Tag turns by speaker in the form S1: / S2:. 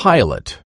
S1: pilot.